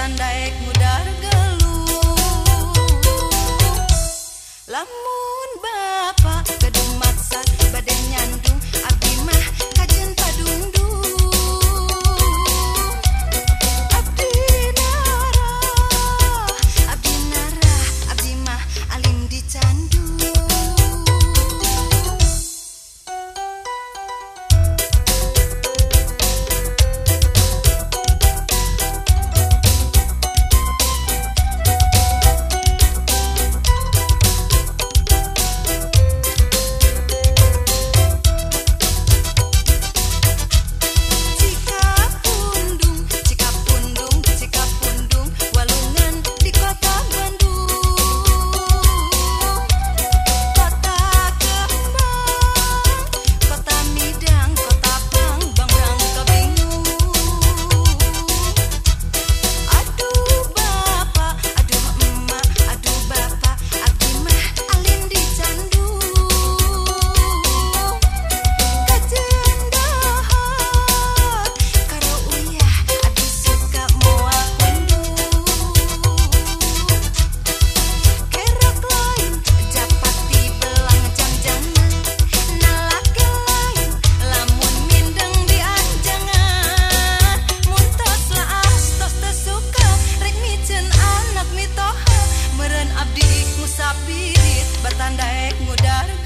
setan daek mudar geluh. Lamun bapak gedung maksa nyandung Abdi musabirit batandek mudarga